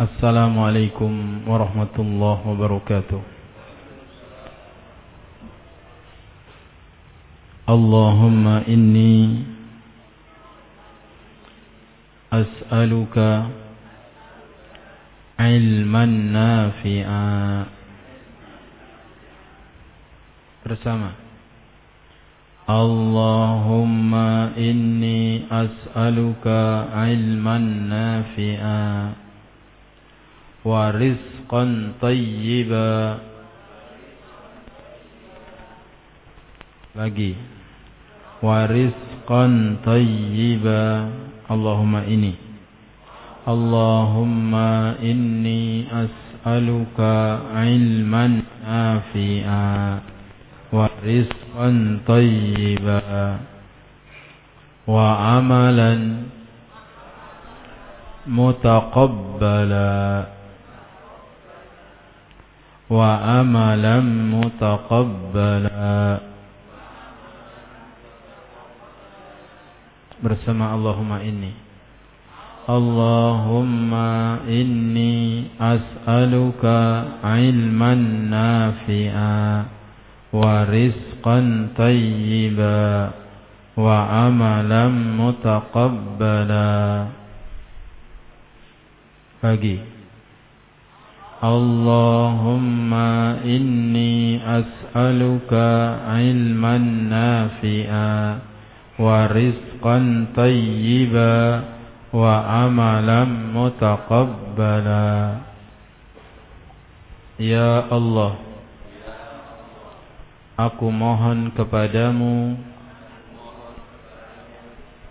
Assalamualaikum warahmatullahi wabarakatuh. Allahumma inni as'aluka ilman nafi'a. Bersama. Allahumma inni as'aluka ilman nafi'a. ورزقا طيبا lagi warizqan tayyiba Allahumma ini Allahumma inni as'aluka ilman nafi'a wa rizqan tayyiba wa amalan mutaqabbala amalan mutaqabbala. Bersama Allahumma inni. Allahumma inni as'aluka ilman nafi'a wa rizqan tayyiba wa amalan mutaqabbala. Pagi Allahumma inni as'aluka ilman nafi'a ورزقا طيبا وعملا متقبلا Ya Allah Aku mohon kepadamu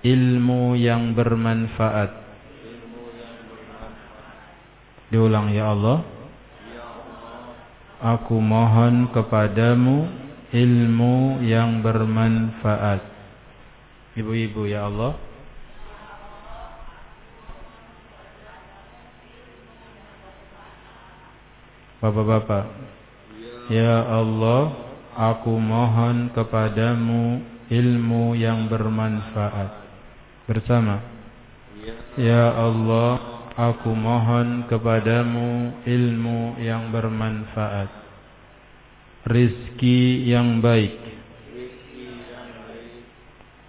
Ilmu yang bermanfaat Diulang ya Allah Aku mohon kepadamu Ilmu yang bermanfaat. Ibu-ibu ya Allah. Bapak-bapak Ya Allah Aku mohon kepadamu Ilmu yang bermanfaat. Bersama. Ya Allah Aku mohon kepadamu Ilmu yang bermanfaat Rizki yang baik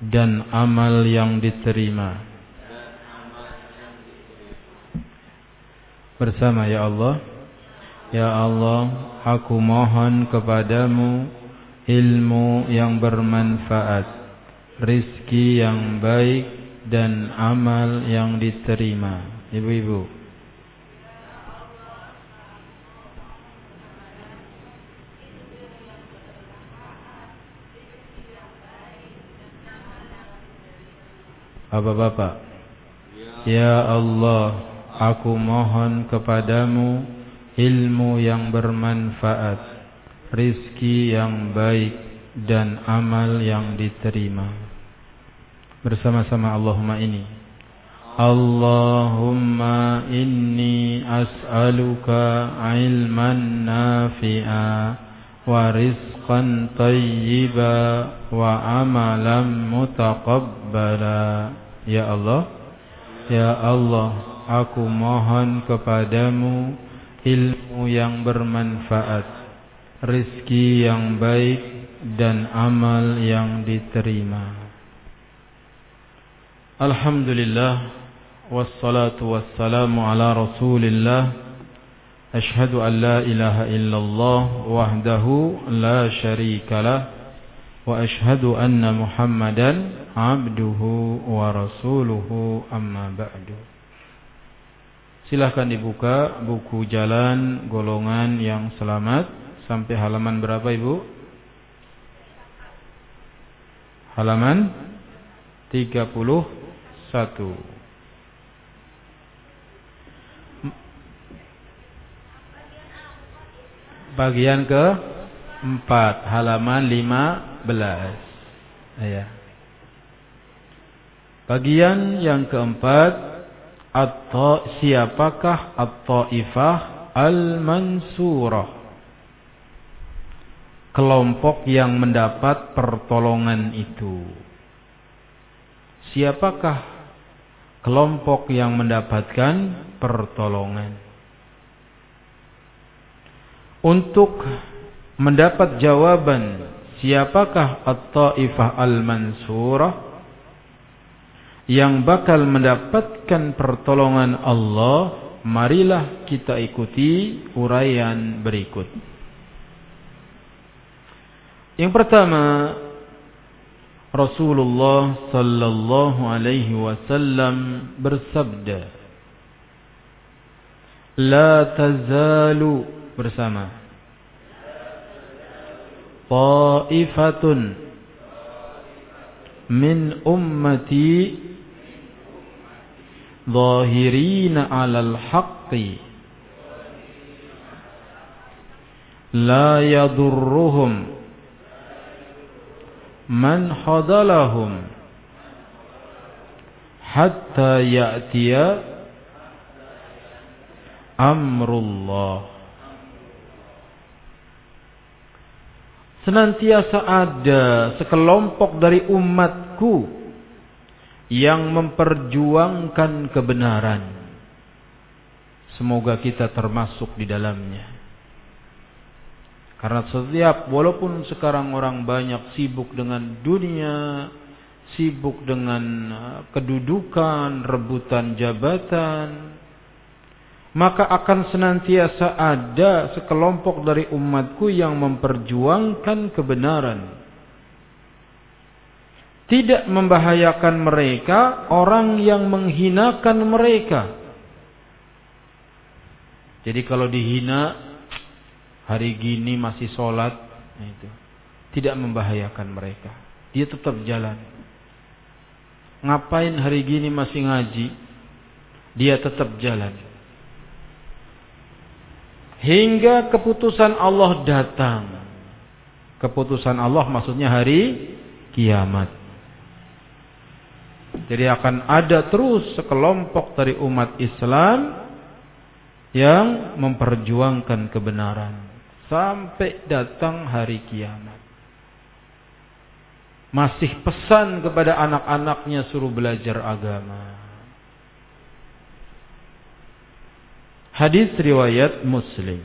dan amal yang diterima. Bersama ya Allah, ya Allah, aku mohon kepadamu ilmu yang bermanfaat, rizki yang baik dan amal yang diterima. Ibu-ibu, Bapak-bapak. Ya Allah Aku mohon kepadamu Ilmu yang bermanfaat Rizki yang baik Dan amal yang diterima. Bersama-sama Allahumma ini As'aluka ilman nafi'a wa rizqan tayyiba wa amalan mutaqabbala. Ya Allah Ya Allah Aku mohon kepadamu Ilmu yang bermanfaat Rizki yang baik Dan amal yang diterima. Alhamdulillah Wassalatu wassalamu ala rasulillah Ashhadu an la ilaha illallah Wahdahu la sharika lah Wa ashhadu anna muhammadan abduhu wa rasuluhu amma ba'du. Silahkan dibuka buku jalan golongan yang selamat sampai halaman berapa Ibu? Halaman 31. Bagian ke 4 halaman 15. Ya. Bagian yang keempat atau siapakah at-taifah al-mansurah? Kelompok yang mendapat pertolongan itu. Siapakah kelompok yang mendapatkan pertolongan? Untuk mendapat jawaban siapakah At-Taifah Al-Mansurah yang bakal mendapatkan pertolongan Allah, marilah kita ikuti uraian berikut. Yang pertama, Rasulullah sallallahu alaihi wasallam bersabda, "La tazalu bersama. Ta'ifatun min ummati zahirina 'alal haqqi la yadurruhum man hadalahum hatta ya'tiya amrullah senantiasa ada sekelompok dari umatku yang memperjuangkan kebenaran. Semoga kita termasuk di dalamnya. Karena setiap walaupun sekarang orang banyak sibuk dengan dunia, sibuk dengan uh, kedudukan, rebutan jabatan, maka akan senantiasa ada sekelompok dari umatku yang memperjuangkan kebenaran tidak membahayakan mereka orang yang menghinakan mereka. Jadi kalau dihina hari gini masih sholat, nah itu tidak membahayakan mereka. Dia tetap jalan. Ngapain hari gini masih ngaji? Dia tetap jalan. Hingga keputusan Allah datang. Keputusan Allah maksudnya hari kiamat. Jadi akan ada terus sekelompok dari umat Islam yang memperjuangkan kebenaran sampai datang hari kiamat. Masih pesan kepada anak-anaknya suruh belajar agama. Hadis riwayat Muslim.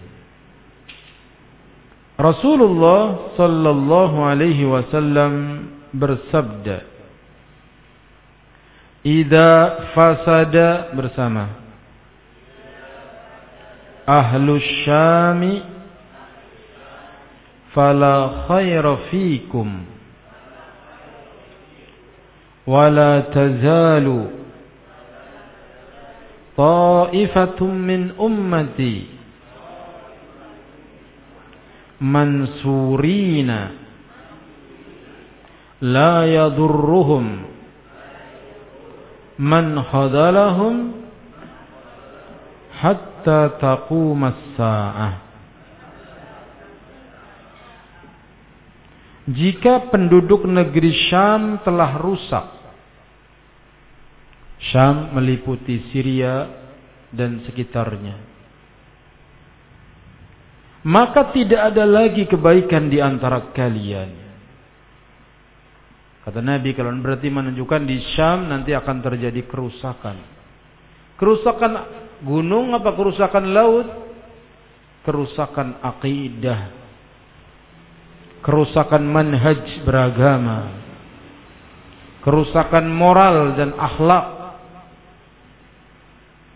Rasulullah sallallahu alaihi wasallam bersabda, Ida fasada bersama Ahlu Syami Fala khaira fikum Wala tazalu Ta'ifatum min ummati Mansurina La yadurruhum man khadalahum hatta taqumas sa'ah Jika penduduk negeri Syam telah rusak Syam meliputi Syria dan sekitarnya maka tidak ada lagi kebaikan di antara kalian Kata Nabi kalau berarti menunjukkan di Syam nanti akan terjadi kerusakan. Kerusakan gunung apa kerusakan laut? Kerusakan akidah. Kerusakan manhaj beragama. Kerusakan moral dan akhlak.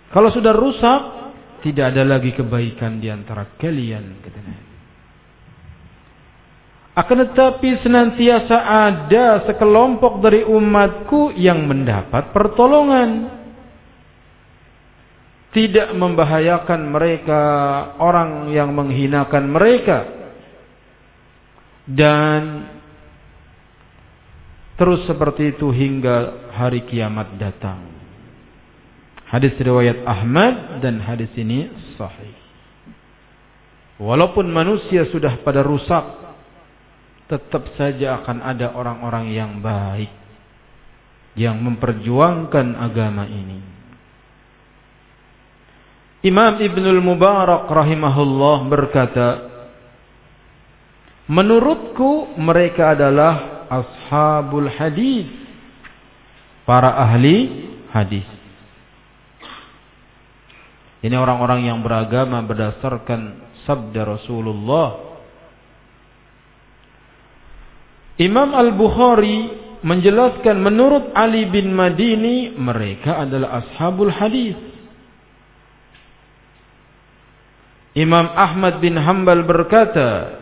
Kalau sudah rusak, tidak ada lagi kebaikan di antara kalian. Akan tetapi senantiasa ada sekelompok dari umatku yang mendapat pertolongan. Tidak membahayakan mereka orang yang menghinakan mereka. Dan terus seperti itu hingga hari kiamat datang. Hadis riwayat Ahmad dan hadis ini sahih. Walaupun manusia sudah pada rusak tetap saja akan ada orang-orang yang baik yang memperjuangkan agama ini. Imam Ibnul Mubarak rahimahullah berkata, Menurutku mereka adalah ashabul hadis, para ahli hadis. Ini orang-orang yang beragama berdasarkan sabda Rasulullah. Imam Al-Bukhari menjelaskan menurut Ali bin Madini mereka adalah ashabul hadis. Imam Ahmad bin Hambal berkata,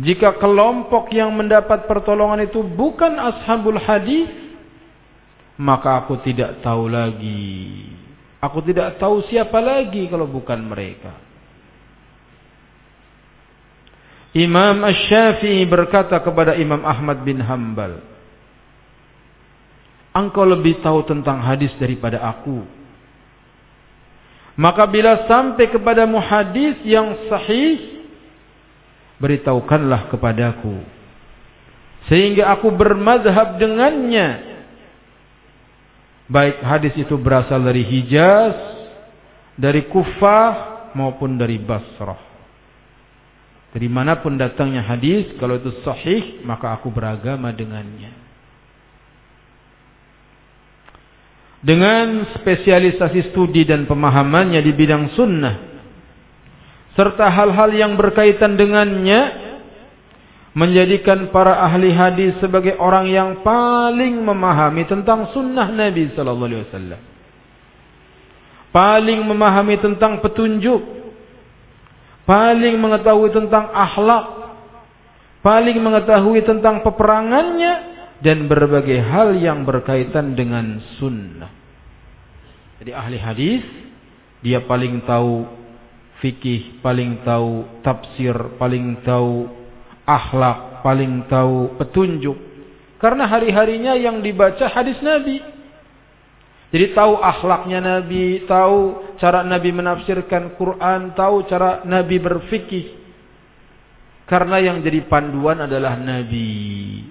jika kelompok yang mendapat pertolongan itu bukan ashabul hadis, maka aku tidak tahu lagi. Aku tidak tahu siapa lagi kalau bukan mereka. Imam Ash-Syafi'i berkata kepada Imam Ahmad bin Hambal, engkau lebih tahu tentang hadis daripada aku. Maka bila sampai kepadamu hadis yang sahih, beritahukanlah kepadaku. Sehingga aku bermazhab dengannya. Baik hadis itu berasal dari Hijaz, dari Kufah, maupun dari Basrah. Dari mana pun datangnya hadis, kalau itu sahih, maka aku beragama dengannya. dengan spesialisasi studi dan pemahamannya di bidang sunnah serta hal-hal yang berkaitan dengannya menjadikan para ahli hadis sebagai orang yang paling memahami tentang sunnah Nabi sallallahu alaihi wasallam. Paling memahami tentang petunjuk. Paling mengetahui tentang akhlak. Paling mengetahui tentang peperangannya dan berbagai hal yang berkaitan dengan sunnah. Jadi ahli hadis dia paling tahu fikih, paling tahu tafsir, paling tahu akhlak, paling tahu petunjuk. Karena hari-harinya yang dibaca hadis Nabi. Jadi tahu akhlaknya Nabi, tahu cara Nabi menafsirkan Quran, tahu cara Nabi berfikih. Karena yang jadi panduan adalah Nabi.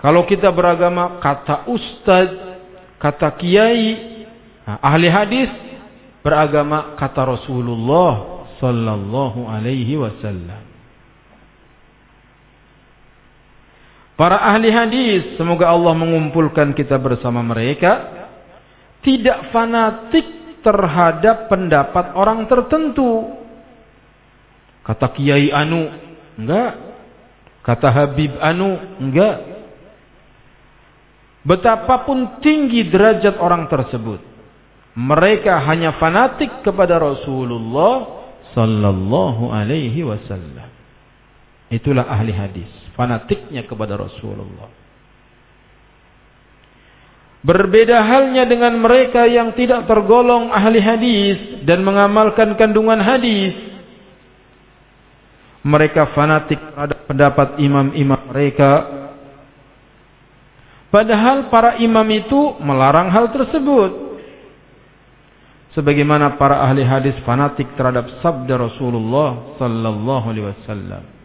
Kalau kita beragama kata ustaz, kata kiai, nah, ahli hadis beragama kata Rasulullah sallallahu alaihi wasallam. Para ahli hadis, semoga Allah mengumpulkan kita bersama mereka, tidak fanatik terhadap pendapat orang tertentu. Kata Kiai Anu, enggak. Kata Habib Anu, enggak. Betapapun tinggi derajat orang tersebut. Mereka hanya fanatik kepada Rasulullah sallallahu alaihi wasallam. Itulah ahli hadis, fanatiknya kepada Rasulullah. Berbeda halnya dengan mereka yang tidak tergolong ahli hadis dan mengamalkan kandungan hadis. Mereka fanatik terhadap pendapat imam-imam mereka Padahal para imam itu melarang hal tersebut. Sebagaimana para ahli hadis fanatik terhadap sabda Rasulullah sallallahu alaihi wasallam.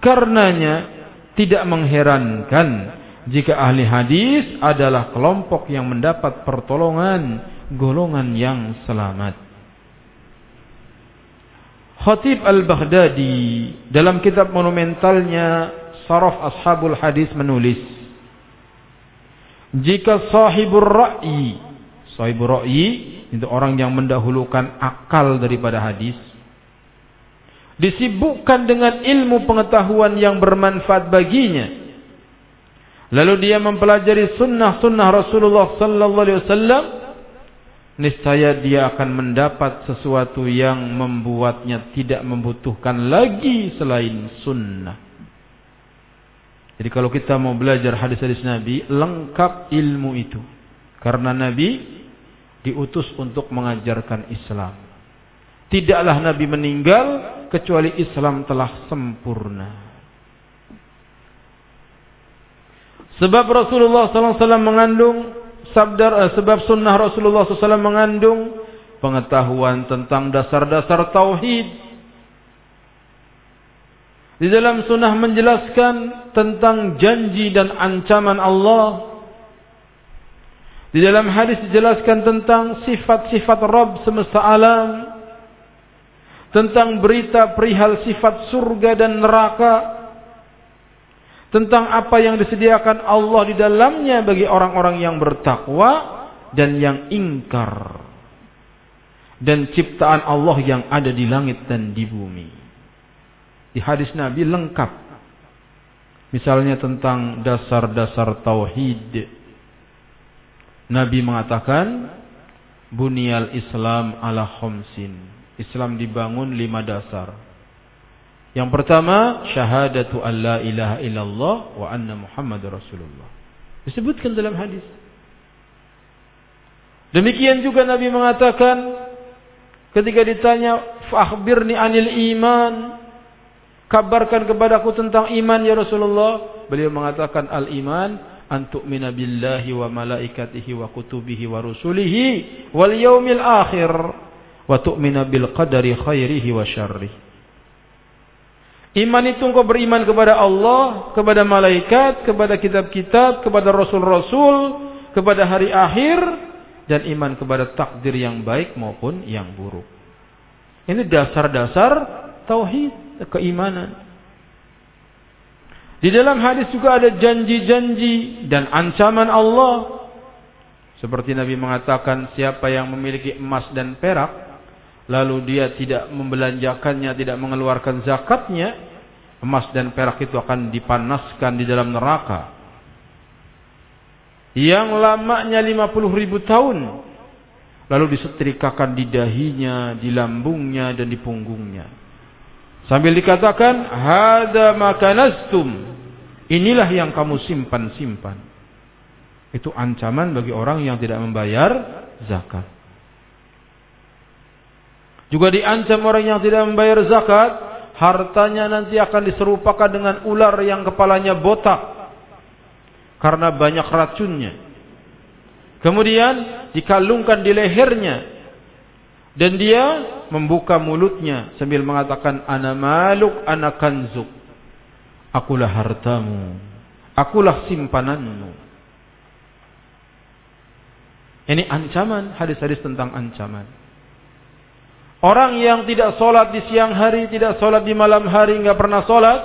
Karenanya tidak mengherankan jika ahli hadis adalah kelompok yang mendapat pertolongan golongan yang selamat. Khatib Al-Baghdadi dalam kitab monumentalnya Saraf Ashabul Hadis menulis jika sahibur ra'yi, sahibur ra'yi itu orang yang mendahulukan akal daripada hadis, disibukkan dengan ilmu pengetahuan yang bermanfaat baginya. Lalu dia mempelajari sunnah-sunnah Rasulullah sallallahu alaihi wasallam, niscaya dia akan mendapat sesuatu yang membuatnya tidak membutuhkan lagi selain sunnah. Jadi kalau kita mau belajar hadis-hadis Nabi, lengkap ilmu itu. Karena Nabi diutus untuk mengajarkan Islam. Tidaklah Nabi meninggal kecuali Islam telah sempurna. Sebab Rasulullah SAW mengandung sabda, eh, sebab sunnah Rasulullah SAW mengandung pengetahuan tentang dasar-dasar tauhid di dalam sunnah menjelaskan tentang janji dan ancaman Allah. Di dalam hadis dijelaskan tentang sifat-sifat Rabb semesta alam. Tentang berita perihal sifat surga dan neraka. Tentang apa yang disediakan Allah di dalamnya bagi orang-orang yang bertakwa dan yang ingkar. dan ciptaan Allah yang ada di langit dan di bumi. Di hadis Nabi lengkap. Misalnya tentang dasar-dasar tauhid. Nabi mengatakan, Bunyal Islam ala khomsin. Islam dibangun lima dasar. Yang pertama, syahadatu an la ilaha illallah wa anna Muhammad Rasulullah. Disebutkan dalam hadis. Demikian juga Nabi mengatakan ketika ditanya, "Fakhbirni anil iman." Kabarkan kepadaku tentang iman ya Rasulullah. Beliau mengatakan al-iman an tu'mina billahi wa malaikatihi wa kutubihi wa rusulihi wal yaumil akhir wa tu'mina bil qadari khairihi wa syarrihi. Iman itu engkau beriman kepada Allah, kepada malaikat, kepada kitab-kitab, kepada rasul-rasul, kepada hari akhir, dan iman kepada takdir yang baik maupun yang buruk. Ini dasar-dasar tauhid, keimanan. Di dalam hadis juga ada janji-janji dan ancaman Allah. Seperti Nabi mengatakan, siapa yang memiliki emas dan perak, lalu dia tidak membelanjakannya, tidak mengeluarkan zakatnya, emas dan perak itu akan dipanaskan di dalam neraka. Yang lamanya 50 ribu tahun. Lalu disetrikakan di dahinya, di lambungnya, dan di punggungnya. Sambil dikatakan, Hada makanastum. Inilah yang kamu simpan-simpan. Itu ancaman bagi orang yang tidak membayar zakat. Juga diancam orang yang tidak membayar zakat, hartanya nanti akan diserupakan dengan ular yang kepalanya botak karena banyak racunnya. Kemudian dikalungkan di lehernya dan dia membuka mulutnya sambil mengatakan ana maluk ana kanzuk. Akulah hartamu, akulah simpananmu. Ini ancaman, hadis-hadis tentang ancaman. Orang yang tidak sholat di siang hari, tidak sholat di malam hari, nggak pernah sholat,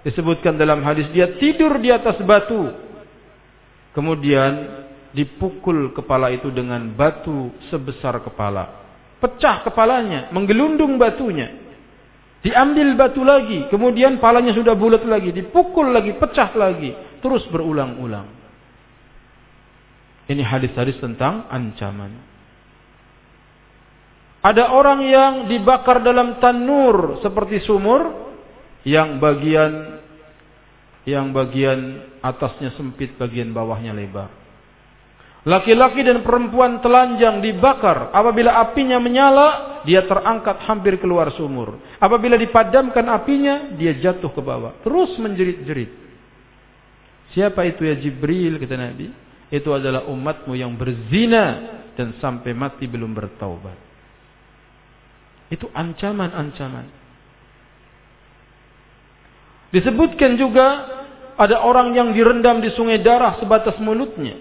disebutkan dalam hadis dia tidur di atas batu, kemudian dipukul kepala itu dengan batu sebesar kepala, pecah kepalanya, menggelundung batunya, diambil batu lagi, kemudian palanya sudah bulat lagi, dipukul lagi, pecah lagi, terus berulang-ulang. Ini hadis-hadis tentang ancaman. Ada orang yang dibakar dalam tanur seperti sumur yang bagian yang bagian atasnya sempit, bagian bawahnya lebar. Laki-laki dan perempuan telanjang dibakar. Apabila apinya menyala, dia terangkat hampir keluar sumur. Apabila dipadamkan apinya, dia jatuh ke bawah. Terus menjerit-jerit. Siapa itu ya Jibril, kata Nabi? Itu adalah umatmu yang berzina dan sampai mati belum bertaubat. Itu ancaman-ancaman. Disebutkan juga ada orang yang direndam di sungai darah sebatas mulutnya.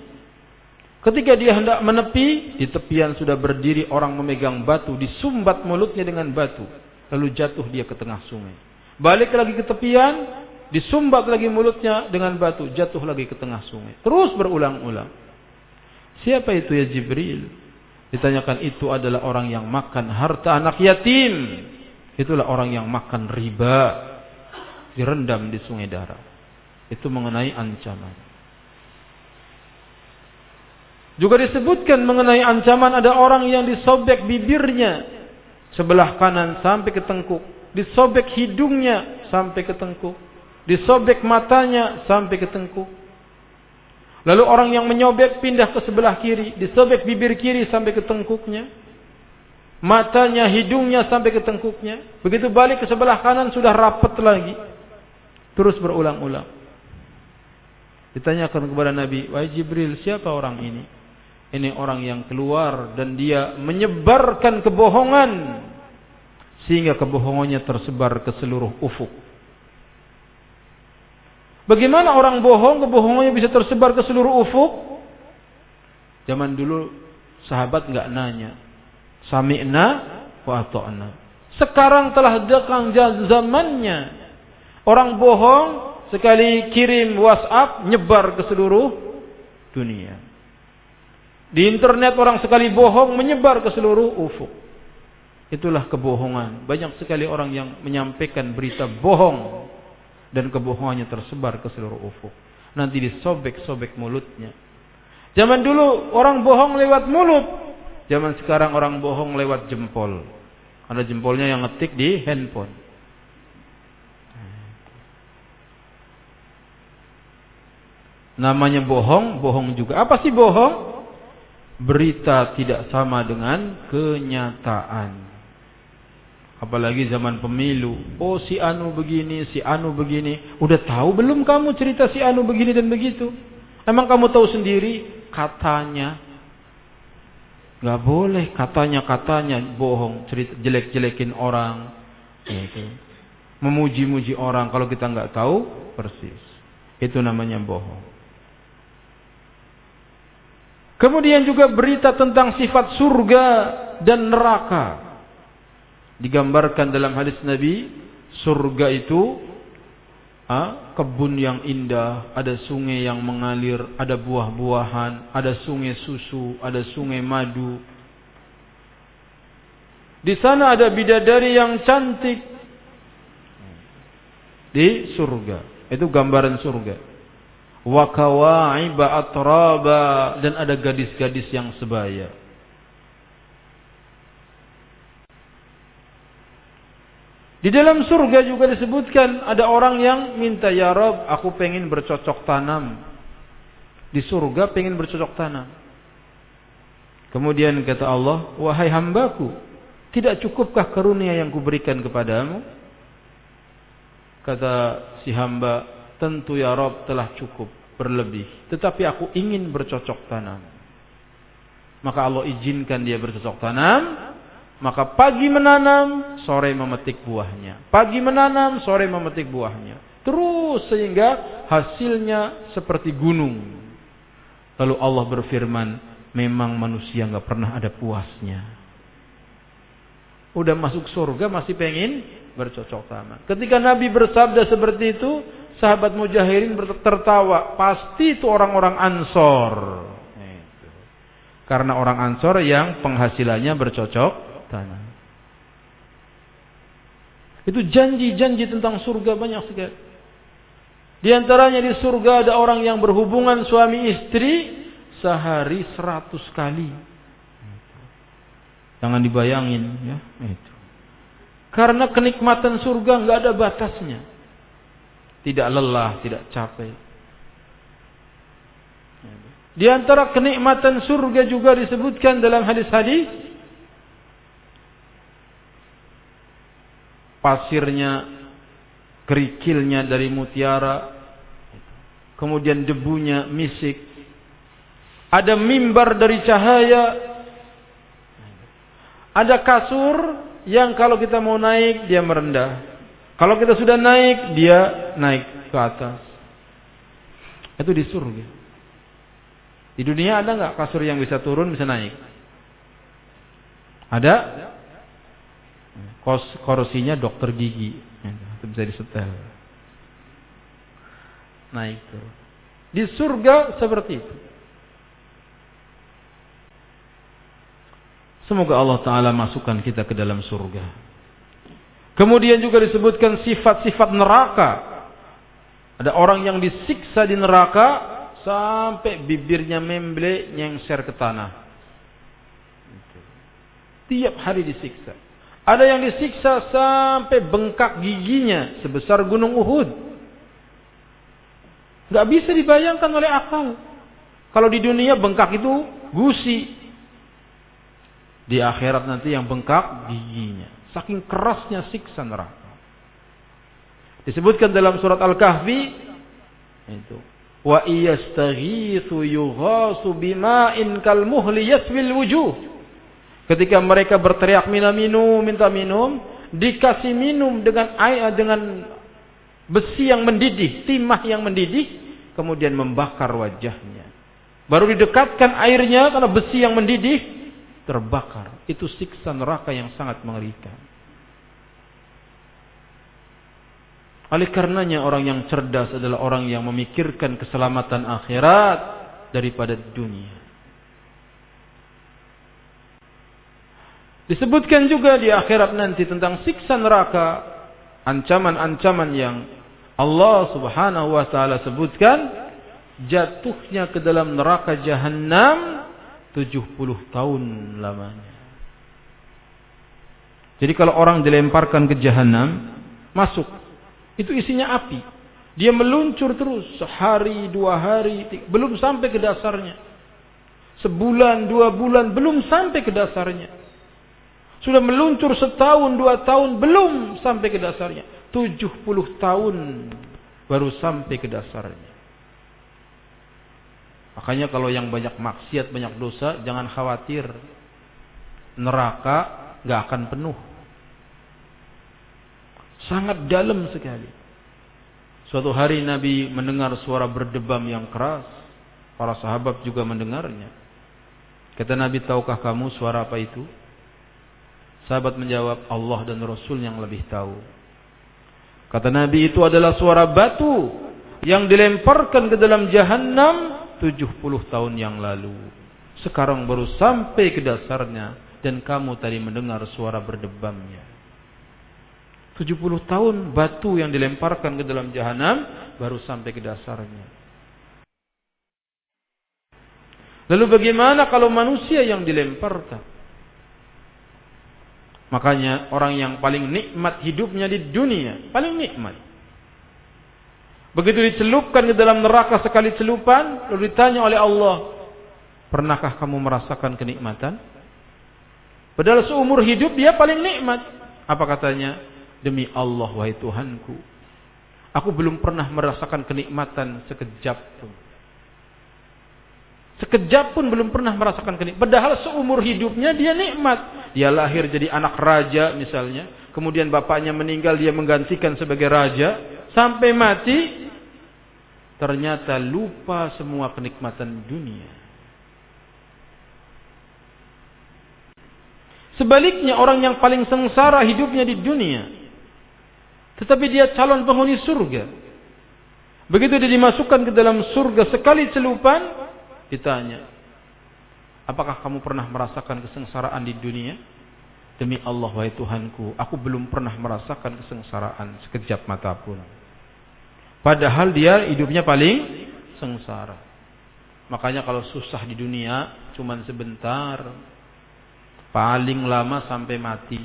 Ketika dia hendak menepi, di tepian sudah berdiri orang memegang batu, disumbat mulutnya dengan batu. Lalu jatuh dia ke tengah sungai. Balik lagi ke tepian, disumbat lagi mulutnya dengan batu, jatuh lagi ke tengah sungai. Terus berulang-ulang. Siapa itu ya Jibril? Ditanyakan itu adalah orang yang makan harta anak yatim. Itulah orang yang makan riba. Direndam di sungai darah. Itu mengenai ancaman. Juga disebutkan mengenai ancaman ada orang yang disobek bibirnya sebelah kanan sampai ke tengkuk, disobek hidungnya sampai ke tengkuk, disobek matanya sampai ke tengkuk. Lalu orang yang menyobek pindah ke sebelah kiri, disobek bibir kiri sampai ke tengkuknya. Matanya, hidungnya sampai ke tengkuknya. Begitu balik ke sebelah kanan sudah rapat lagi. Terus berulang-ulang. Ditanyakan kepada Nabi, "Wahai Jibril, siapa orang ini?" Ini orang yang keluar dan dia menyebarkan kebohongan sehingga kebohongannya tersebar ke seluruh ufuk. Bagaimana orang bohong, kebohongannya bisa tersebar ke seluruh ufuk? Zaman dulu sahabat nggak nanya. Sami'na wa ata'na. Sekarang telah datang zamannya. Orang bohong sekali kirim WhatsApp nyebar ke seluruh dunia. Di internet orang sekali bohong menyebar ke seluruh ufuk. Itulah kebohongan. Banyak sekali orang yang menyampaikan berita bohong dan kebohongannya tersebar ke seluruh ufuk. Nanti disobek-sobek mulutnya. Zaman dulu orang bohong lewat mulut. Zaman sekarang orang bohong lewat jempol. Ada jempolnya yang ngetik di handphone. Namanya bohong, bohong juga. Apa sih bohong? Berita tidak sama dengan kenyataan. Apalagi zaman pemilu. Oh si Anu begini, si Anu begini. Udah tahu belum kamu cerita si Anu begini dan begitu? Emang kamu tahu sendiri katanya. Gak boleh katanya-katanya bohong, cerita jelek-jelekin orang. Itu. Memuji-muji orang kalau kita nggak tahu persis. Itu namanya bohong. Kemudian juga berita tentang sifat surga dan neraka digambarkan dalam hadis Nabi surga itu ah, kebun yang indah, ada sungai yang mengalir, ada buah-buahan, ada sungai susu, ada sungai madu. Di sana ada bidadari yang cantik di surga. Itu gambaran surga. Wa kawa'iba atraba dan ada gadis-gadis yang sebaya. Di dalam surga juga disebutkan ada orang yang minta ya Rob, aku pengen bercocok tanam. Di surga pengen bercocok tanam. Kemudian kata Allah, wahai hambaku, tidak cukupkah karunia yang kuberikan kepadamu? Kata si hamba, tentu ya Rob telah cukup, berlebih. Tetapi aku ingin bercocok tanam. Maka Allah izinkan dia bercocok tanam, maka pagi menanam, sore memetik buahnya. Pagi menanam, sore memetik buahnya. Terus sehingga hasilnya seperti gunung. Lalu Allah berfirman, memang manusia nggak pernah ada puasnya. Udah masuk surga masih pengen bercocok tanam. Ketika Nabi bersabda seperti itu, sahabat mujahirin tertawa. Pasti itu orang-orang ansor. Karena orang ansor yang penghasilannya bercocok tanah. Itu janji-janji tentang surga banyak sekali. Di antaranya di surga ada orang yang berhubungan suami istri sehari seratus kali. Jangan dibayangin ya itu. Karena kenikmatan surga nggak ada batasnya. Tidak lelah, tidak capek. Di antara kenikmatan surga juga disebutkan dalam hadis-hadis pasirnya, kerikilnya dari mutiara, kemudian debunya misik, ada mimbar dari cahaya, ada kasur yang kalau kita mau naik dia merendah, kalau kita sudah naik dia naik ke atas. Itu di surga. Di dunia ada nggak kasur yang bisa turun bisa naik? Ada? Korosinya dokter gigi. Itu bisa disetel. Nah itu. Di surga seperti itu. Semoga Allah Ta'ala masukkan kita ke dalam surga. Kemudian juga disebutkan sifat-sifat neraka. Ada orang yang disiksa di neraka sampai bibirnya memble nyengser ke tanah. Tiap hari disiksa. Ada yang disiksa sampai bengkak giginya sebesar gunung Uhud. Gak bisa dibayangkan oleh akal. Kalau di dunia bengkak itu gusi. Di akhirat nanti yang bengkak giginya. Saking kerasnya siksa neraka. Disebutkan dalam surat Al-Kahfi itu wa iyastaghithu yughasu bima'in kal muhli yaswil wujuh Ketika mereka berteriak minta minum, minta minum, dikasih minum dengan air dengan besi yang mendidih, timah yang mendidih, kemudian membakar wajahnya. Baru didekatkan airnya karena besi yang mendidih terbakar. Itu siksa neraka yang sangat mengerikan. Oleh karenanya orang yang cerdas adalah orang yang memikirkan keselamatan akhirat daripada dunia. Disebutkan juga di akhirat nanti tentang siksa neraka, ancaman-ancaman yang Allah Subhanahu wa taala sebutkan jatuhnya ke dalam neraka jahanam 70 tahun lamanya. Jadi kalau orang dilemparkan ke jahanam, masuk. Itu isinya api. Dia meluncur terus sehari, dua hari, belum sampai ke dasarnya. Sebulan, dua bulan, belum sampai ke dasarnya. Sudah meluncur setahun, dua tahun, belum sampai ke dasarnya. Tujuh puluh tahun baru sampai ke dasarnya. Makanya kalau yang banyak maksiat, banyak dosa, jangan khawatir. Neraka gak akan penuh. Sangat dalam sekali. Suatu hari Nabi mendengar suara berdebam yang keras. Para sahabat juga mendengarnya. Kata Nabi, tahukah kamu suara apa itu? Sahabat menjawab, Allah dan Rasul yang lebih tahu. Kata Nabi itu adalah suara batu yang dilemparkan ke dalam jahanam 70 tahun yang lalu. Sekarang baru sampai ke dasarnya dan kamu tadi mendengar suara berdebamnya. 70 tahun batu yang dilemparkan ke dalam jahanam baru sampai ke dasarnya. Lalu bagaimana kalau manusia yang dilemparkan? Makanya orang yang paling nikmat hidupnya di dunia, paling nikmat. Begitu dicelupkan ke dalam neraka sekali celupan, lalu ditanya oleh Allah, pernahkah kamu merasakan kenikmatan? Padahal seumur hidup dia paling nikmat. Apa katanya? Demi Allah wahai Tuhanku, aku belum pernah merasakan kenikmatan sekejap pun. Sekejap pun belum pernah merasakan kenikmatan. Padahal seumur hidupnya dia nikmat. Dia lahir jadi anak raja misalnya. Kemudian bapaknya meninggal dia menggantikan sebagai raja. Sampai mati. Ternyata lupa semua kenikmatan dunia. Sebaliknya orang yang paling sengsara hidupnya di dunia. Tetapi dia calon penghuni surga. Begitu dia dimasukkan ke dalam surga sekali celupan ditanya, apakah kamu pernah merasakan kesengsaraan di dunia? Demi Allah wahai Tuhanku, aku belum pernah merasakan kesengsaraan sekejap mata pun. Padahal dia hidupnya paling sengsara. Makanya kalau susah di dunia cuman sebentar. Paling lama sampai mati.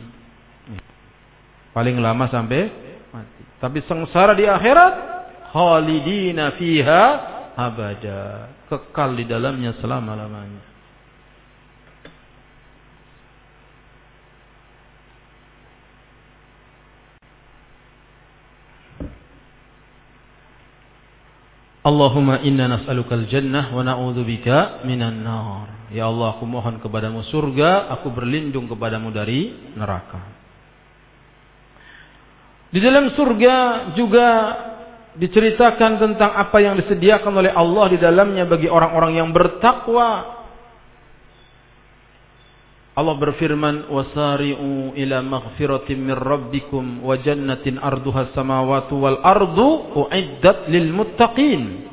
Paling lama sampai mati. Tapi sengsara di akhirat khalidina fiha abada, kekal di dalamnya selama-lamanya. Allahumma inna nas'aluka al-jannah wa na'udzubika minan nar. Ya Allah, aku mohon kepadamu surga, aku berlindung kepadamu dari neraka. Di dalam surga juga diceritakan tentang apa yang disediakan oleh Allah di dalamnya bagi orang-orang yang bertakwa. Allah berfirman, "Wasari'u ila maghfiratin min rabbikum wa jannatin arduha samawati wal ardu uiddat lil muttaqin."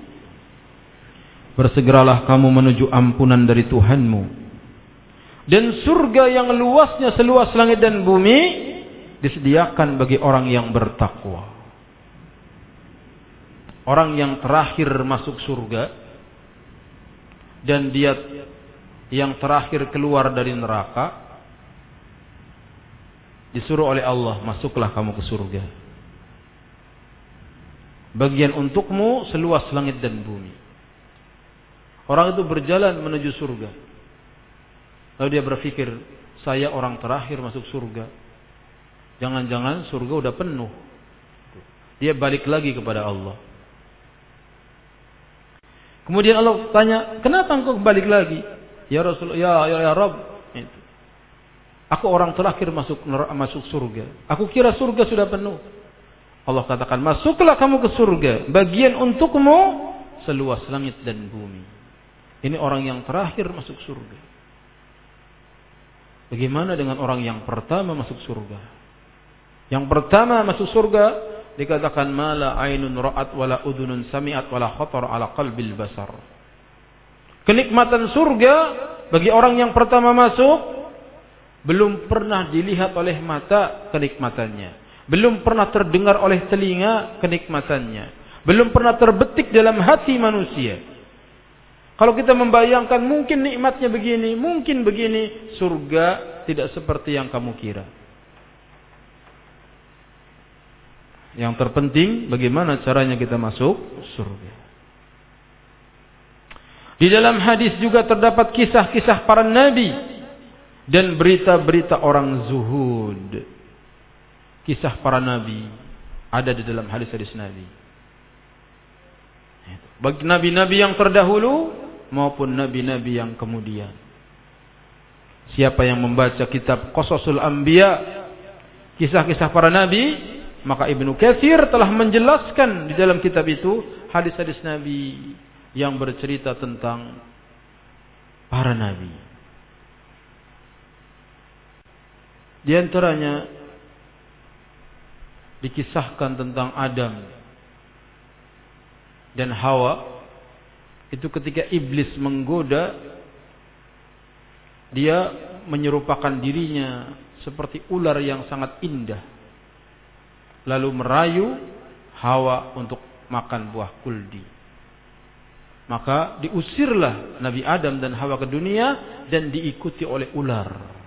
Bersegeralah kamu menuju ampunan dari Tuhanmu. Dan surga yang luasnya seluas langit dan bumi disediakan bagi orang yang bertakwa orang yang terakhir masuk surga dan dia yang terakhir keluar dari neraka disuruh oleh Allah masuklah kamu ke surga. Bagian untukmu seluas langit dan bumi. Orang itu berjalan menuju surga. Lalu dia berpikir saya orang terakhir masuk surga. Jangan-jangan surga udah penuh. Dia balik lagi kepada Allah. Kemudian Allah tanya, kenapa engkau balik lagi? Ya Rasul, ya ya, ya Rabb. Itu. Aku orang terakhir masuk masuk surga. Aku kira surga sudah penuh. Allah katakan, masuklah kamu ke surga. Bagian untukmu seluas langit dan bumi. Ini orang yang terakhir masuk surga. Bagaimana dengan orang yang pertama masuk surga? Yang pertama masuk surga dikatakan mala ainun ra'at wala udunun sami'at wala khatar ala qalbil basar. Kenikmatan surga bagi orang yang pertama masuk belum pernah dilihat oleh mata kenikmatannya, belum pernah terdengar oleh telinga kenikmatannya, belum pernah terbetik dalam hati manusia. Kalau kita membayangkan mungkin nikmatnya begini, mungkin begini, surga tidak seperti yang kamu kira. Yang terpenting bagaimana caranya kita masuk surga. Di dalam hadis juga terdapat kisah-kisah para nabi dan berita-berita orang zuhud. Kisah para nabi ada di dalam hadis-hadis nabi. Bagi nabi-nabi yang terdahulu maupun nabi-nabi yang kemudian. Siapa yang membaca kitab Qasasul Anbiya, kisah-kisah para nabi, maka Ibnu Katsir telah menjelaskan di dalam kitab itu hadis-hadis nabi yang bercerita tentang para nabi. Di antaranya dikisahkan tentang Adam dan Hawa. Itu ketika iblis menggoda dia menyerupakan dirinya seperti ular yang sangat indah. Lalu merayu Hawa untuk makan buah kuldi maka diusirlah Nabi Adam dan Hawa ke dunia dan diikuti oleh ular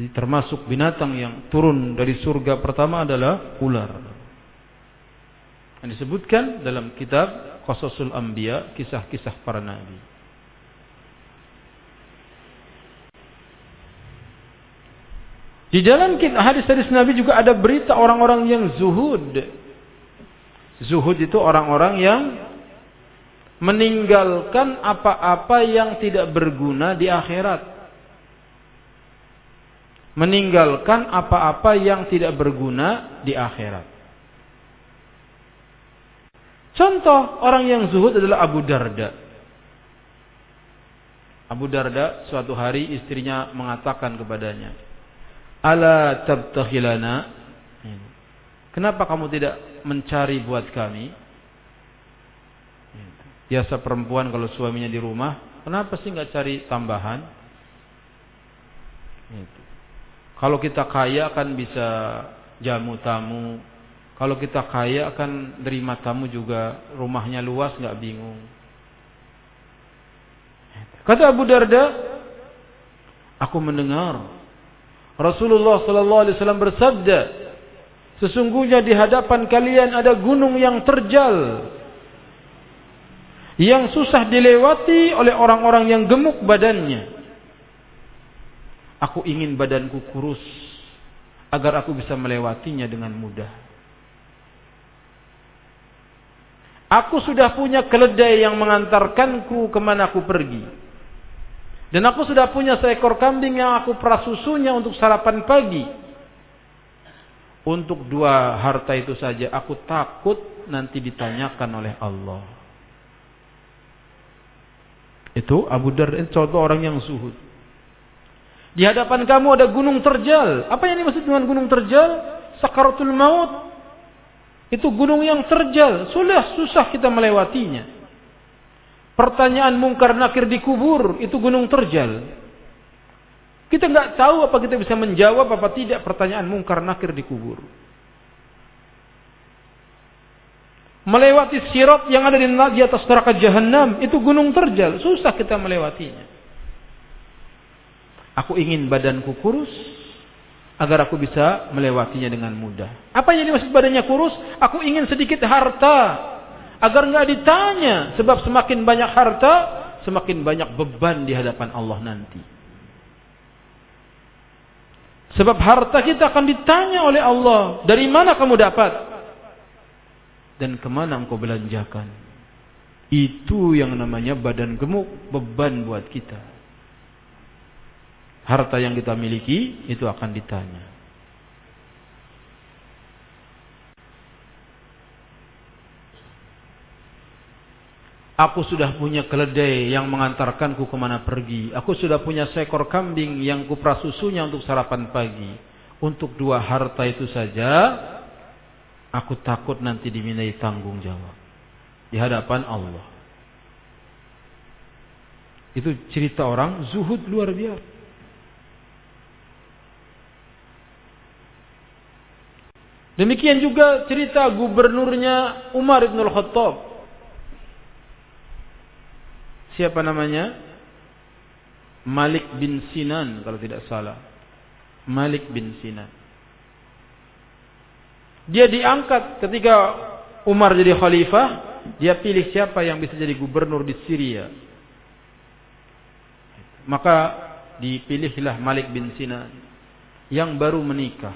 jadi termasuk binatang yang turun dari surga pertama adalah ular. Yang disebutkan dalam kitab Qasasul Anbiya, kisah-kisah para nabi. Di dalam hadis-hadis Nabi juga ada berita orang-orang yang zuhud. Zuhud itu orang-orang yang meninggalkan apa-apa yang tidak berguna di akhirat meninggalkan apa-apa yang tidak berguna di akhirat. Contoh orang yang zuhud adalah Abu Darda. Abu Darda suatu hari istrinya mengatakan kepadanya, "Ala tabtakhilana?" Kenapa kamu tidak mencari buat kami? Biasa perempuan kalau suaminya di rumah, kenapa sih nggak cari tambahan? Kalau kita kaya kan bisa jamu tamu. Kalau kita kaya kan terima tamu juga rumahnya luas nggak bingung. Kata Abu Darda, aku mendengar Rasulullah Sallallahu Alaihi Wasallam bersabda, sesungguhnya di hadapan kalian ada gunung yang terjal, yang susah dilewati oleh orang-orang yang gemuk badannya. Aku ingin badanku kurus agar aku bisa melewatinya dengan mudah. Aku sudah punya keledai yang mengantarkanku ke mana aku pergi. Dan aku sudah punya seekor kambing yang aku prasusunya untuk sarapan pagi. Untuk dua harta itu saja aku takut nanti ditanyakan oleh Allah. Itu Abu Darda contoh orang yang zuhud. Di hadapan kamu ada gunung terjal. Apa yang dimaksud dengan gunung terjal? Sakaratul maut. Itu gunung yang terjal. Sudah susah kita melewatinya. Pertanyaan mungkar nakir di kubur. Itu gunung terjal. Kita nggak tahu apa kita bisa menjawab apa tidak pertanyaan mungkar nakir di kubur. Melewati sirat yang ada di atas neraka jahanam. Itu gunung terjal. Susah kita melewatinya. Aku ingin badanku kurus agar aku bisa melewatinya dengan mudah. Apa yang dimaksud badannya kurus? Aku ingin sedikit harta agar nggak ditanya sebab semakin banyak harta semakin banyak beban di hadapan Allah nanti. Sebab harta kita akan ditanya oleh Allah, dari mana kamu dapat? Dan ke mana engkau belanjakan? Itu yang namanya badan gemuk, beban buat kita harta yang kita miliki itu akan ditanya. Aku sudah punya keledai yang mengantarkanku ke mana pergi. Aku sudah punya seekor kambing yang kupras susunya untuk sarapan pagi. Untuk dua harta itu saja, Aku takut nanti dimintai tanggung jawab di hadapan Allah. Itu cerita orang zuhud luar biasa. Demikian juga cerita gubernurnya Umar bin Khattab. Siapa namanya? Malik bin Sinan kalau tidak salah. Malik bin Sinan. Dia diangkat ketika Umar jadi khalifah, dia pilih siapa yang bisa jadi gubernur di Syria. Maka dipilihlah Malik bin Sinan yang baru menikah.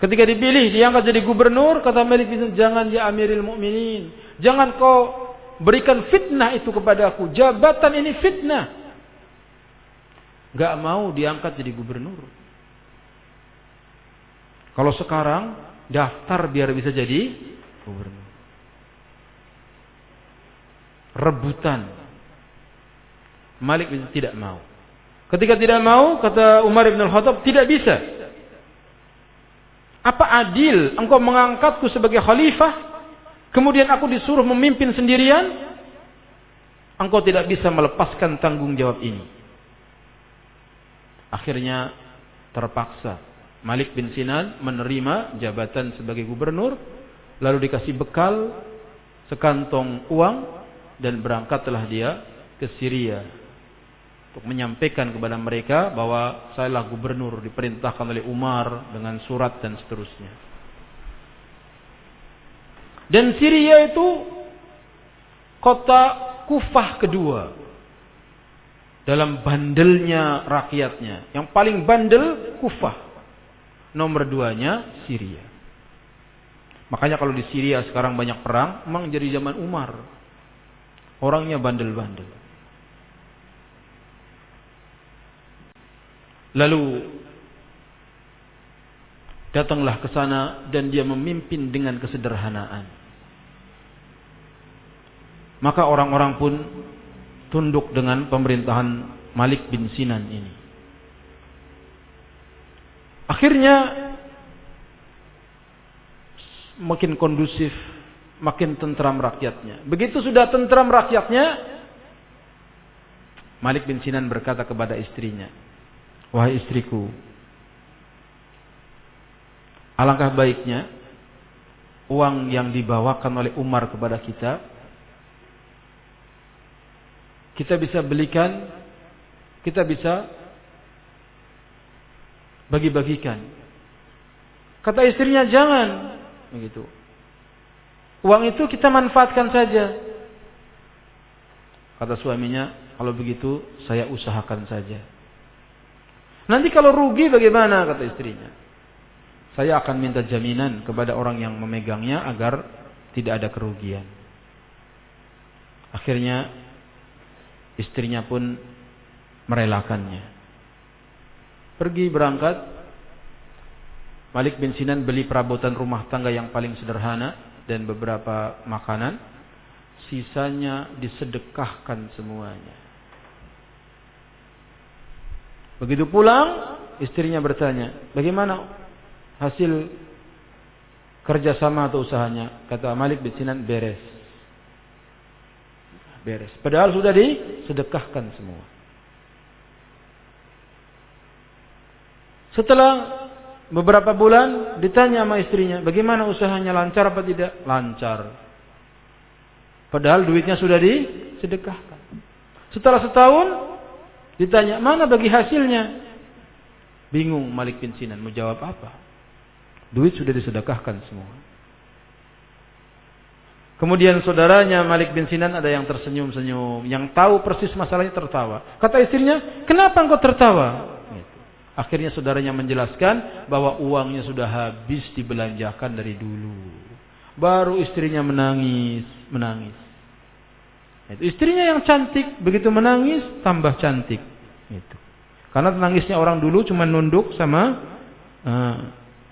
Ketika dipilih diangkat jadi gubernur, kata Malik bin jangan ya Amirul Mukminin, jangan kau berikan fitnah itu kepada aku. Jabatan ini fitnah. Gak mau diangkat jadi gubernur. Kalau sekarang daftar biar bisa jadi gubernur. Rebutan. Malik bin tidak mau. Ketika tidak mau, kata Umar bin Al-Khattab, tidak bisa. Apa adil engkau mengangkatku sebagai khalifah, kemudian aku disuruh memimpin sendirian? Engkau tidak bisa melepaskan tanggung jawab ini. Akhirnya terpaksa Malik bin Sinan menerima jabatan sebagai gubernur, lalu dikasih bekal sekantong uang dan berangkatlah dia ke Syria untuk menyampaikan kepada mereka bahwa sayalah gubernur diperintahkan oleh Umar dengan surat dan seterusnya. Dan Syria itu kota Kufah kedua dalam bandelnya rakyatnya. Yang paling bandel Kufah. Nomor duanya Syria. Makanya kalau di Syria sekarang banyak perang, memang jadi zaman Umar. Orangnya bandel-bandel. Lalu datanglah ke sana dan dia memimpin dengan kesederhanaan. Maka orang-orang pun tunduk dengan pemerintahan Malik bin Sinan ini. Akhirnya makin kondusif, makin tentram rakyatnya. Begitu sudah tentram rakyatnya, Malik bin Sinan berkata kepada istrinya, Wahai istriku, alangkah baiknya uang yang dibawakan oleh Umar kepada kita, kita bisa belikan, kita bisa bagi-bagikan. Kata istrinya jangan, begitu. Uang itu kita manfaatkan saja. Kata suaminya, kalau begitu saya usahakan saja. Nanti kalau rugi bagaimana kata istrinya? Saya akan minta jaminan kepada orang yang memegangnya agar tidak ada kerugian. Akhirnya istrinya pun merelakannya. Pergi berangkat. Malik bin Sinan beli perabotan rumah tangga yang paling sederhana dan beberapa makanan. Sisanya disedekahkan semuanya. Begitu pulang, istrinya bertanya, bagaimana hasil kerjasama atau usahanya? Kata Malik bin Sinan, beres. Beres. Padahal sudah disedekahkan semua. Setelah beberapa bulan ditanya sama istrinya, bagaimana usahanya lancar apa tidak? Lancar. Padahal duitnya sudah disedekahkan. Setelah setahun Ditanya, mana bagi hasilnya? Bingung Malik bin Sinan mau jawab apa? Duit sudah disedekahkan semua. Kemudian saudaranya Malik bin Sinan ada yang tersenyum-senyum, yang tahu persis masalahnya tertawa. Kata istrinya, "Kenapa engkau tertawa?" Akhirnya saudaranya menjelaskan bahwa uangnya sudah habis dibelanjakan dari dulu. Baru istrinya menangis, menangis. Itu istrinya yang cantik, begitu menangis tambah cantik. Itu. Karena nangisnya orang dulu cuma nunduk sama uh,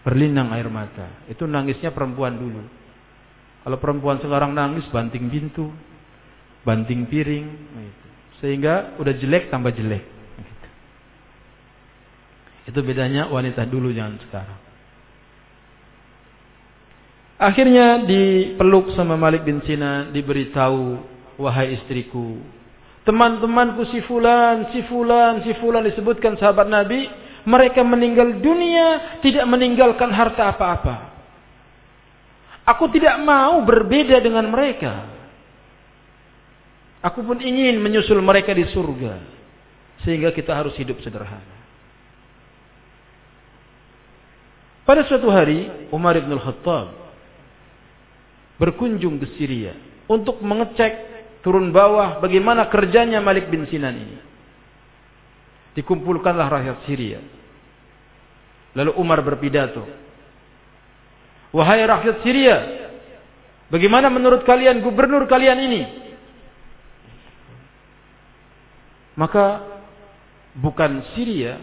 berlinang air mata. Itu nangisnya perempuan dulu. Kalau perempuan sekarang nangis banting pintu, banting piring, sehingga udah jelek tambah jelek. Itu bedanya wanita dulu jangan sekarang. Akhirnya dipeluk sama Malik bin Sina, diberitahu, wahai istriku, teman-temanku si fulan, si fulan, si fulan disebutkan sahabat Nabi mereka meninggal dunia tidak meninggalkan harta apa-apa. Aku tidak mau berbeda dengan mereka. Aku pun ingin menyusul mereka di surga. Sehingga kita harus hidup sederhana. Pada suatu hari, Umar ibn al-Khattab berkunjung ke Syria untuk mengecek turun bawah bagaimana kerjanya Malik bin Sinan ini. Dikumpulkanlah rakyat Syria. Lalu Umar berpidato. Wahai rakyat Syria, bagaimana menurut kalian gubernur kalian ini? Maka bukan Syria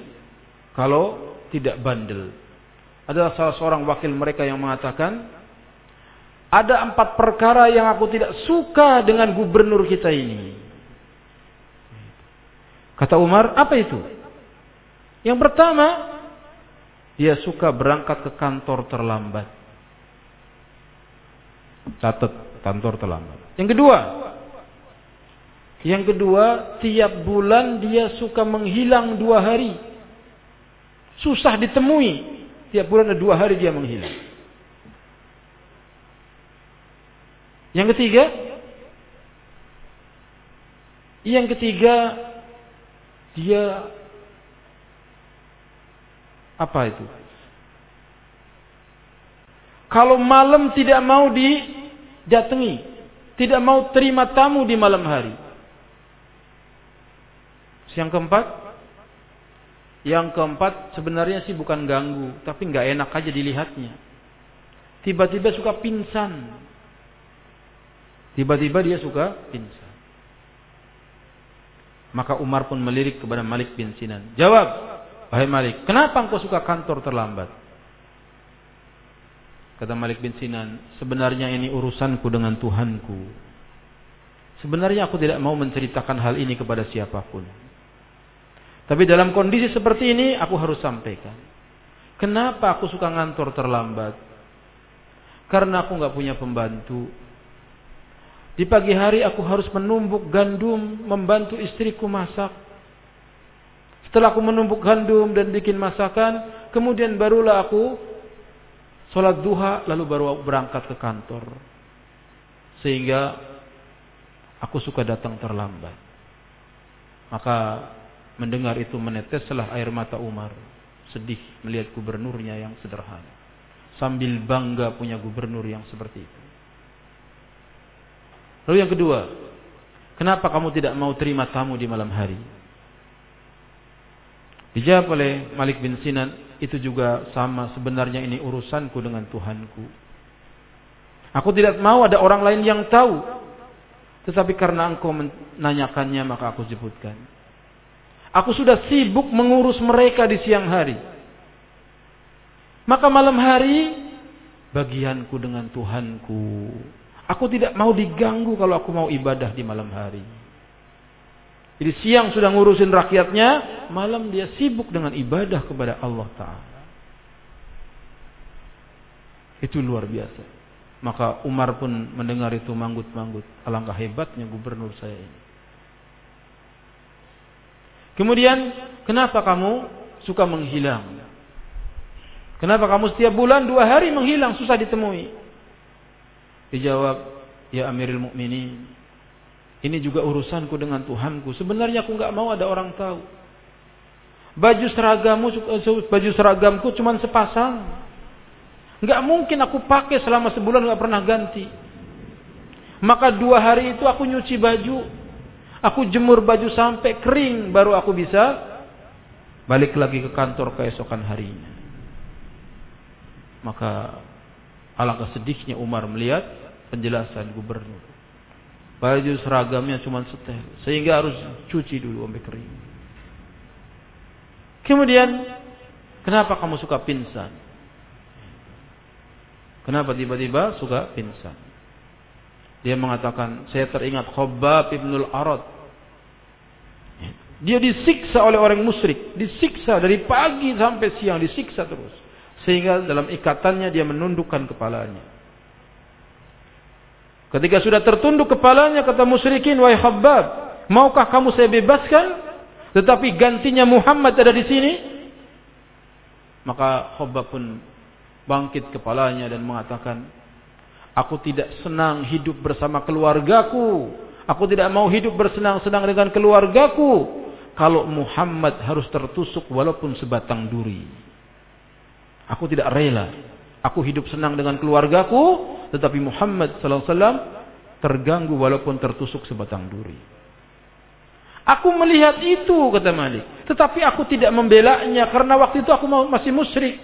kalau tidak bandel. Adalah salah seorang wakil mereka yang mengatakan, ada empat perkara yang aku tidak suka dengan gubernur kita ini. Kata Umar, apa itu? Yang pertama, dia suka berangkat ke kantor terlambat. Catat kantor terlambat. Yang kedua, yang kedua, tiap bulan dia suka menghilang dua hari. Susah ditemui. Tiap bulan ada dua hari dia menghilang. Yang ketiga, yang ketiga dia apa itu? Kalau malam tidak mau didatangi, tidak mau terima tamu di malam hari. Yang keempat, yang keempat sebenarnya sih bukan ganggu, tapi nggak enak aja dilihatnya. Tiba-tiba suka pingsan. Tiba-tiba dia suka pingsan. Maka Umar pun melirik kepada Malik bin Sinan. Jawab, wahai Malik, kenapa engkau suka kantor terlambat? Kata Malik bin Sinan, sebenarnya ini urusanku dengan Tuhanku. Sebenarnya aku tidak mau menceritakan hal ini kepada siapa pun. Tapi dalam kondisi seperti ini aku harus sampaikan. Kenapa aku suka ngantor terlambat? Karena aku nggak punya pembantu. Di pagi hari aku harus menumbuk gandum, membantu istriku masak. Setelah aku menumbuk gandum dan bikin masakan, kemudian barulah aku sholat duha, lalu baru berangkat ke kantor. Sehingga aku suka datang terlambat. Maka Mendengar itu meneteslah air mata Umar. Sedih melihat gubernurnya yang sederhana. Sambil bangga punya gubernur yang seperti itu. Lalu yang kedua, kenapa kamu tidak mau terima tamu di malam hari? Dijawab oleh Malik bin Sinan, itu juga sama sebenarnya ini urusanku dengan Tuhanku. Aku tidak mau ada orang lain yang tahu. Tetapi karena engkau menanyakannya maka aku sebutkan. Aku sudah sibuk mengurus mereka di siang hari. Maka malam hari bagianku dengan Tuhanku. Aku tidak mau diganggu kalau aku mau ibadah di malam hari. Jadi siang sudah ngurusin rakyatnya, malam dia sibuk dengan ibadah kepada Allah Ta'ala. Itu luar biasa. Maka Umar pun mendengar itu manggut-manggut. Alangkah hebatnya gubernur saya ini. Kemudian, kenapa kamu suka menghilang? Kenapa kamu setiap bulan dua hari menghilang susah ditemui? Dijawab, ya Amirul Mukminin, ini juga urusanku dengan Tuhanku. Sebenarnya aku nggak mau ada orang tahu. Baju seragammu, baju seragamku cuma sepasang. Nggak mungkin aku pakai selama sebulan nggak pernah ganti. Maka dua hari itu aku nyuci baju, Aku jemur baju sampai kering baru aku bisa balik lagi ke kantor keesokan harinya. Maka alangkah sedihnya Umar melihat penjelasan gubernur. Baju seragamnya cuma setel, sehingga harus cuci dulu sampai kering. Kemudian, kenapa kamu suka pingsan? Kenapa tiba-tiba suka pingsan? Dia mengatakan, saya teringat Khobab ibnul Arad dia disiksa oleh orang musyrik, disiksa dari pagi sampai siang, disiksa terus. Sehingga dalam ikatannya dia menundukkan kepalanya. Ketika sudah tertunduk kepalanya kata musyrikin, "Wahai Khabbab, maukah kamu saya bebaskan? Tetapi gantinya Muhammad ada di sini?" Maka Khobab pun bangkit kepalanya dan mengatakan, Aku tidak senang hidup bersama keluargaku. Aku tidak mau hidup bersenang-senang dengan keluargaku. Kalau Muhammad harus tertusuk walaupun sebatang duri. Aku tidak rela. Aku hidup senang dengan keluargaku. Tetapi Muhammad SAW terganggu walaupun tertusuk sebatang duri. Aku melihat itu kata Malik. Tetapi aku tidak membelanya karena waktu itu aku masih musyrik.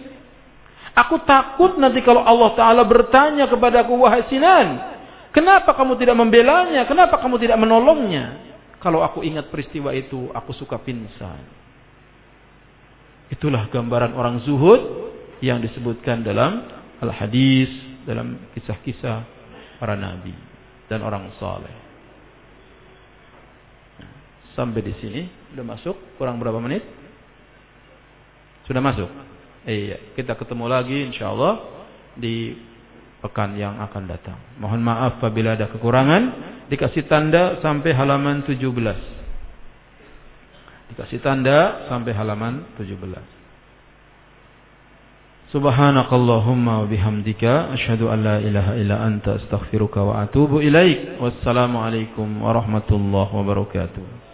Aku takut nanti kalau Allah Ta'ala bertanya kepadaku, wahai Sinan, kenapa kamu tidak membelanya? Kenapa kamu tidak menolongnya? Kalau aku ingat peristiwa itu, aku suka pingsan. Itulah gambaran orang zuhud yang disebutkan dalam al-hadis, dalam kisah-kisah para nabi dan orang saleh. Sampai di sini, sudah masuk? Kurang berapa menit? Sudah masuk? Iya, kita ketemu lagi insyaallah di pekan yang akan datang. Mohon maaf apabila ada kekurangan. Dikasih tanda sampai halaman 17. Dikasih tanda sampai halaman 17. Subhanakallahumma wa bihamdika asyhadu an la ilaha illa anta astaghfiruka wa atubu ilaik. Wassalamualaikum warahmatullahi wabarakatuh.